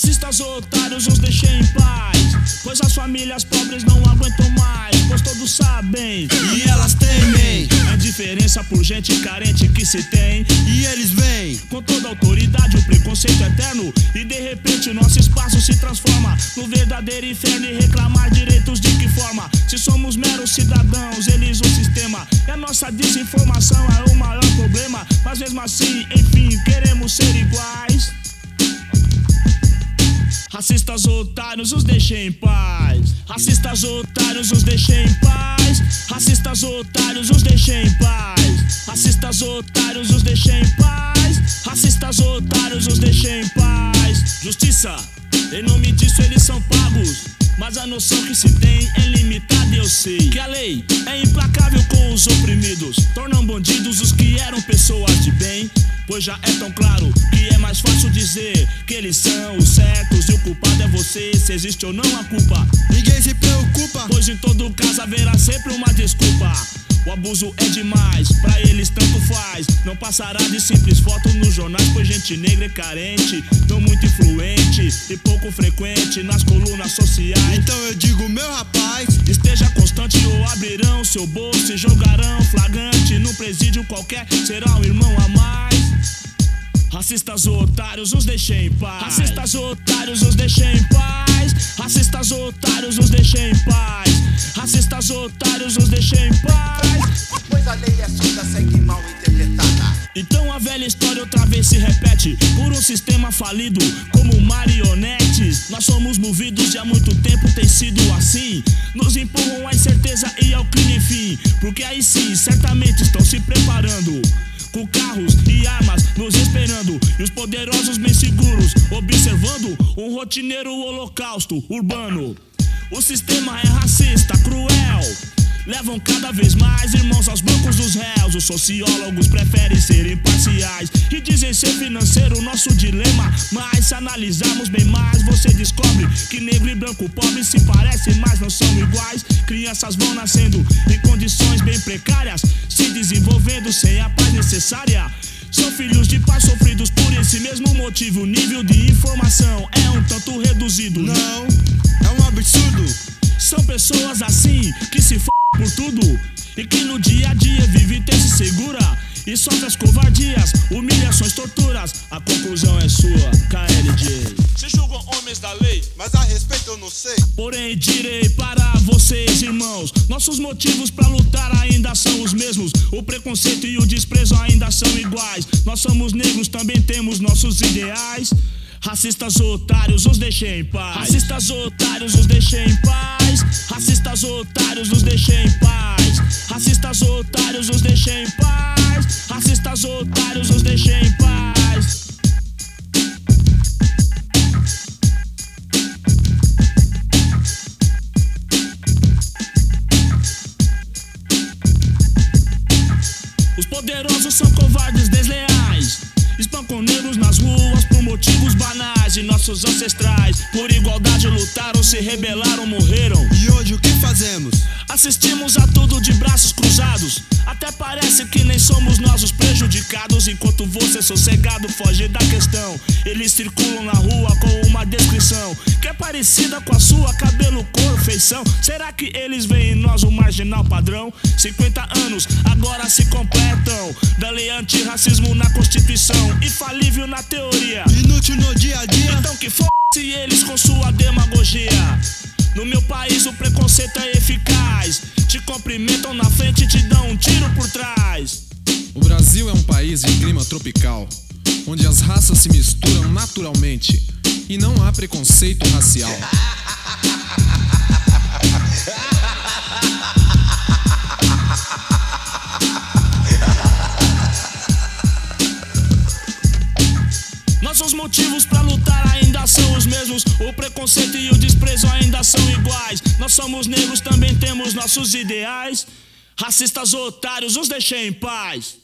Racistas otários, os deixei em paz. Pois as famílias pobres não aguentam mais. Pois todos sabem E elas temem, a diferença por gente carente que se tem. e eles vêm. Com toda autoridade, o preconceito eterno. E de repente, nosso espaço se transforma no verdadeiro inferno. E reclamar direitos de que forma? Se somos meros cidadãos, eles o sistema. E a nossa desinformação é o maior problema. Mas mesmo assim, enfim, queremos ser iguais. Racistas otários, os deixei em paz. Racistas otários, os deixei em paz. Racistas otários, os deixei em paz. Racistas otários, os deixei em paz. Racistas otários, os deixei em paz. Justiça, em nome disso eles são pagos. Mas a noção que se tem é limitada eu sei que a lei é implacável com os oprimidos. Tornam bandidos os que eram pessoas de bem. Já é tão claro que é mais fácil dizer que eles são os certos e o culpado é você, se existe ou não a culpa. Ninguém se preocupa. Pois em todo caso haverá sempre uma desculpa. O abuso é demais, pra eles tanto faz. Não passará de simples fotos nos jornais, pois gente negra é carente, não muito influente e pouco frequente nas colunas sociais. Então eu digo, meu rapaz, Esteja constante ou abrirão seu bolso e jogarão flagrante no presídio qualquer. Será um irmão a mais. Racistas otários, os deixei em paz. Racistas otários, os deixei em paz. Racistas otários, os deixei em paz. Racistas otários, os deixei em paz. Pois a lei é surda, segue mal interpretada. Então a velha história outra vez se repete Por um sistema falido como marionetes Nós somos movidos e há muito tempo tem sido assim Nos empurram à incerteza e ao crime enfim Porque aí sim, certamente estão se preparando com carros e armas nos esperando E os poderosos bem seguros Observando um rotineiro holocausto urbano. O sistema é racista, cruel Levam cada vez mais irmãos aos bancos dos réus. Os sociólogos preferem ser imparciais e dizem ser financeiro nosso dilema. Mas se analisarmos bem mais, você descobre que negro e branco pobre se parecem, mas não são iguais. Crianças vão nascendo em condições bem precárias, se desenvolvendo sem a paz necessária. São filhos de pais sofridos por esse mesmo motivo. O nível de informação é um tanto reduzido. não, é um absurdo. São pessoas assim que se por tudo e que no dia a dia vive e se segura e sofre as covardias, humilhações, torturas. A conclusão é sua, KLJ. Se julgam homens da lei, Mas a respeito eu não sei. porém direi para vocês, irmãos, nossos motivos para lutar ainda são os mesmos. O preconceito e o desprezo ainda são iguais. Nós somos negros, também temos nossos ideais. Racistas otários, os deixei em paz. Racistas otários, os deixei em paz. Racistas otários, os deixei em paz. Racistas otários, os deixei em paz. Racistas otários, os deixei em paz. Os poderosos são covardes desleais. Espancam negros nas ruas por motivos banais. E nossos ancestrais, por igualdade, lutaram, se rebelaram, morreram. E hoje o que fazemos? Assistimos a tudo de braços cruzados. Até parece que nem somos nós os prejudicados. Enquanto você sossegado foge da questão. Eles circulam na rua com uma descrição que é parecida com a sua, cabelo, cor, feição. Será que eles veem em nós o marginal padrão? 50 anos agora se completam. Da lei antirracismo na Constituição. Infalível na teoria. Inútil no dia a dia. Então que f***se eles com sua demagogia. No meu país o preconceito é eficaz. Te cumprimentam na frente e te dão um tiro por trás. O Brasil é um país de clima tropical, onde as raças se misturam naturalmente e não há preconceito racial. Nossos motivos pra lutar ainda são os mesmos. O preconceito e o desprezo ainda são iguais. Nós somos negros, também temos nossos ideais. Racistas otários, os deixei em paz.